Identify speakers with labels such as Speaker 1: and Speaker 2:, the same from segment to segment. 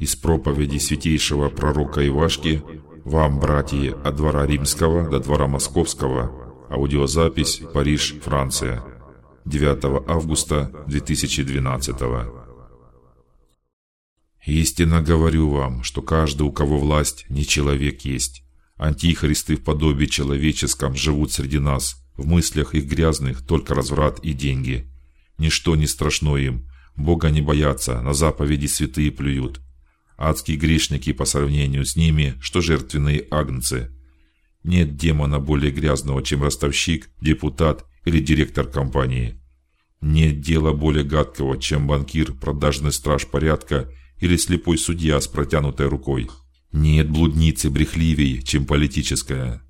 Speaker 1: Из проповеди святейшего пророка Ивашки вам, братья, от двора римского до двора московского. Аудиозапись Париж, Франция. 9 августа 2012. Истинно говорю вам, что каждый, у кого власть, не человек есть. Антихристы в подобии человеческом живут среди нас. В мыслях их грязных только разврат и деньги. Ничто не страшно им. Бога не боятся, на заповеди святые плюют. Адские грешники по сравнению с ними, что жертвенные агнцы. Нет демона более грязного, чем ростовщик, депутат или директор компании. Нет дела более гадкого, чем банкир, продажный страж порядка или слепой судья с протянутой рукой. Нет блудницы брехливей, чем политическая.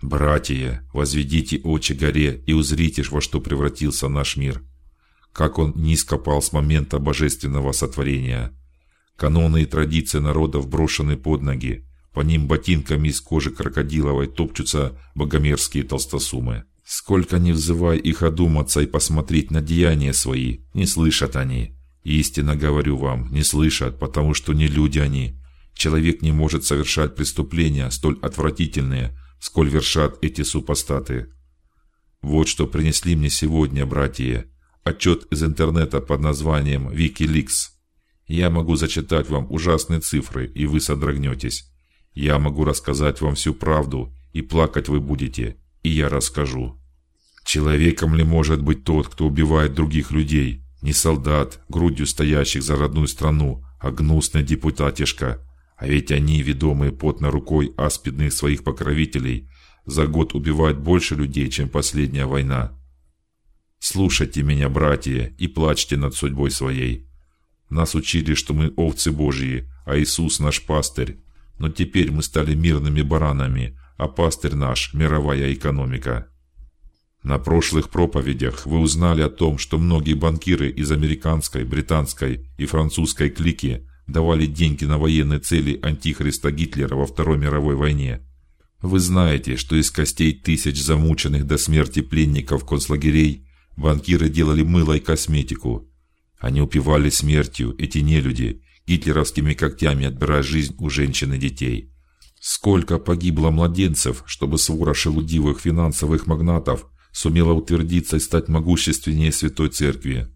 Speaker 1: Братья, возведите очи горе и узрите, во что превратился наш мир. Как он низко пал с момента божественного сотворения. Каноны и традиции народов брошены под ноги, по ним ботинками из кожи крокодиловой топчутся богомерзкие толстосумы. Сколько ни взывай их одуматься и посмотреть на деяния свои, не слышат они. Истинно говорю вам, не слышат, потому что не люди они. Человек не может совершать преступления столь отвратительные, сколь вершат эти супостаты. Вот что принесли мне сегодня, братья, отчет из интернета под названием WikiLeaks. Я могу зачитать вам ужасные цифры, и вы содрогнетесь. Я могу рассказать вам всю правду, и плакать вы будете, и я расскажу. Человеком ли может быть тот, кто убивает других людей? Не солдат, грудью стоящих за родную страну, а гнусный депутатишка. А ведь они, ведомые потной рукой аспидных своих покровителей, за год убивают больше людей, чем последняя война. Слушайте меня, братья, и плачьте над судьбой своей. Нас учили, что мы овцы Божьи, а Иисус наш пастырь. Но теперь мы стали мирными баранами, а пастырь наш мировая экономика. На прошлых проповедях вы узнали о том, что многие банкиры из американской, британской и французской клики давали деньги на военные цели антихриста Гитлера во Второй мировой войне. Вы знаете, что из костей тысяч замученных до смерти пленников концлагерей банкиры делали мыло и косметику, они упивали смертью эти нелюди, гитлеровскими когтями отбирая жизнь у женщин и детей. Сколько погибло младенцев, чтобы свора шелудивых финансовых магнатов сумела утвердиться и стать могущественнее Святой Церкви.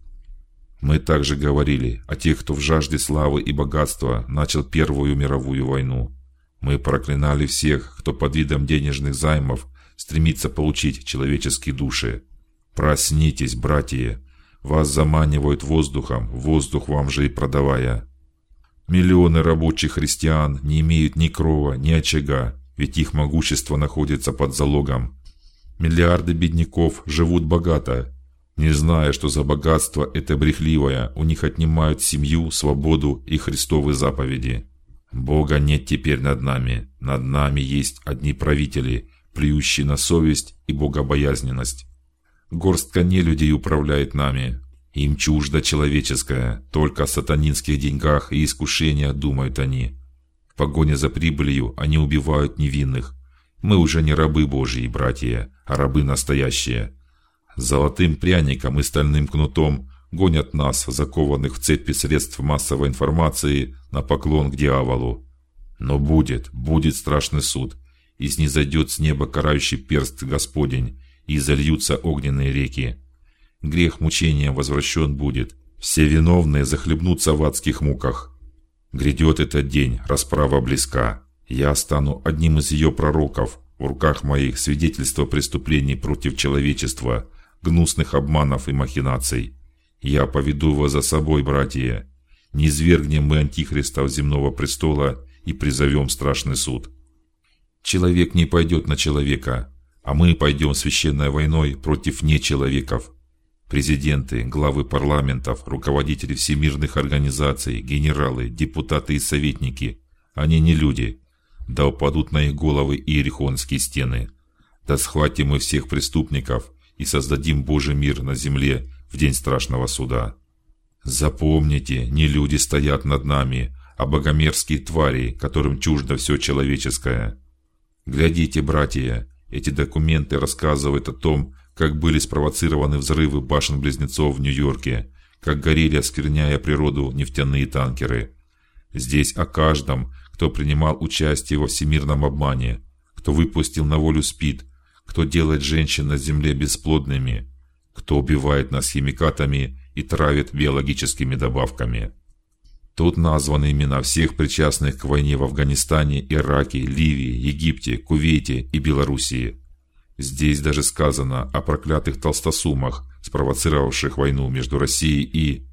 Speaker 1: Мы также говорили о тех, кто в жажде славы и богатства начал Первую мировую войну. Мы проклинали всех, кто под видом денежных займов стремится получить человеческие души. Проснитесь, братья! Вас заманивают воздухом, воздух вам же и продавая. Миллионы рабочих христиан не имеют ни крова, ни очага, ведь их могущество находится под залогом. Миллиарды бедняков живут богато, не зная, что за богатство это брехливое, у них отнимают семью, свободу и Христовы заповеди. Бога нет теперь над нами, над нами есть одни правители, плюющие на совесть и богобоязненность. Горстка нелюдей управляет нами. Им чуждо человеческое, только о сатанинских деньгах и искушениях думают они. В погоне за прибылью они убивают невинных. Мы уже не рабы Божьи, братья, а рабы настоящие. Золотым пряником и стальным кнутом гонят нас, закованных в цепи средств массовой информации, на поклон к дьяволу. Но будет, будет страшный суд, и снизойдет с неба карающий перст Господень, и зальются огненные реки. Грех мучения возвращен будет, все виновные захлебнутся в адских муках. Грядет этот день, расправа близка. Я стану одним из ее пророков. В руках моих свидетельство преступлений против человечества, гнусных обманов и махинаций. Я поведу вас за собой, братья. Не извергнем мы антихриста с земного престола и призовем страшный суд. Человек не пойдет на человека, а мы пойдем священной войной против нечеловеков. Президенты, главы парламентов, руководители всемирных организаций, генералы, депутаты и советники – они не люди. Да упадут на их головы иерихонские стены. Да схватим мы всех преступников и создадим Божий мир на земле в день страшного суда. Запомните, не люди стоят над нами, а богомерзкие твари, которым чуждо все человеческое. Глядите, братья, эти документы рассказывают о том, как были спровоцированы взрывы башен-близнецов в Нью-Йорке, как горели, оскверняя природу, нефтяные танкеры. Здесь о каждом, кто принимал участие во всемирном обмане, кто выпустил на волю СПИД, кто делает женщин на земле бесплодными, кто убивает нас химикатами и травит биологическими добавками. Тут названы имена всех причастных к войне в Афганистане, Ираке, Ливии, Египте, Кувейте и Белоруссии. Здесь даже сказано о проклятых толстосумах, спровоцировавших войну между Россией и